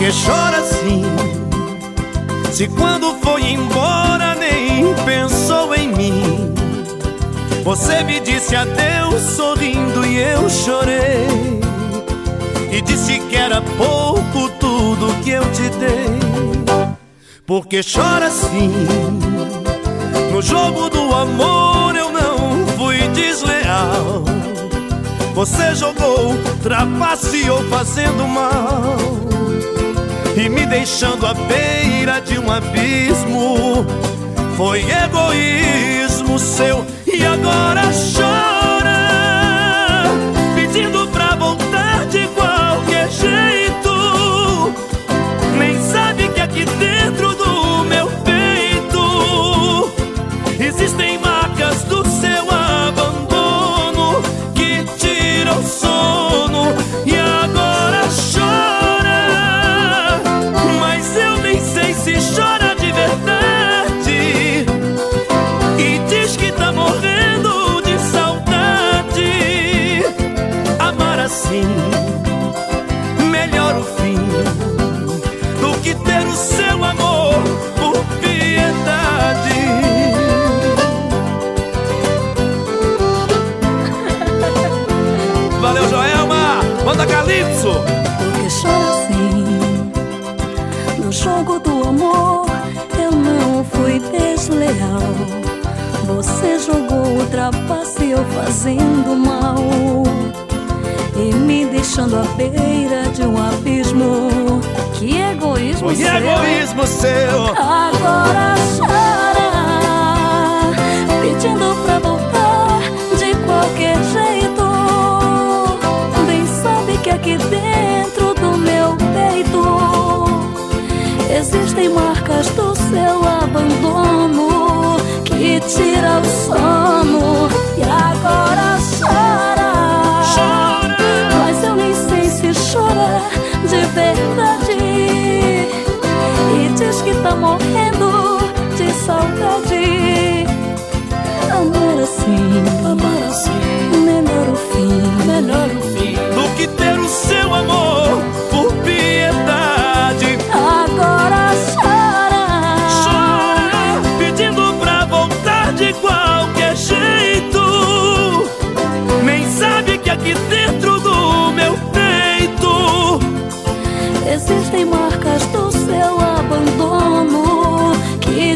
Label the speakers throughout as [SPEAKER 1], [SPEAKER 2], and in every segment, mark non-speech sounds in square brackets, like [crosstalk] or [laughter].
[SPEAKER 1] que chora assim? Se quando foi embora nem pensou em mim. Você me disse adeus sorrindo e eu chorei. E disse que era pouco tudo que eu te dei. Porque chora assim? No jogo do amor eu não fui desleal. Você jogou, trapaceou fazendo mal E me deixando à beira de um abismo. Foi egoísmo seu e agora chora o seu amor por piedade [laughs] Valeu, Joelma! Manda Calypso!
[SPEAKER 2] Porque chora assim No jogo do amor Eu não fui desleal Você jogou, trapaceou fazendo mal E me deixando à beira de um abismo Que egoísmo
[SPEAKER 1] Foi
[SPEAKER 2] seu
[SPEAKER 1] egoísmo seu!
[SPEAKER 2] Agora chora Pedindo pra voltar de qualquer jeito Bem sabe que aqui dentro do meu peito Existem marcas do seu abandono Que tira o sono E agora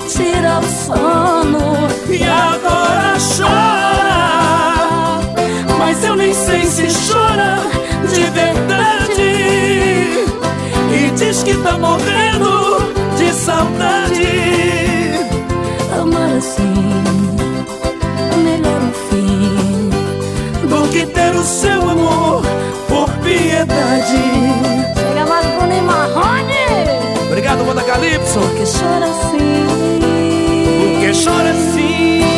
[SPEAKER 2] tira o sono.
[SPEAKER 1] E agora chora. Mas eu nem sei se chora de verdade. E diz que tá morrendo de saudade.
[SPEAKER 2] Amar assim, melhor o fim
[SPEAKER 1] Do que ter o seu amor por piedade Y. Por
[SPEAKER 2] que chora assim?
[SPEAKER 1] Por que chora assim?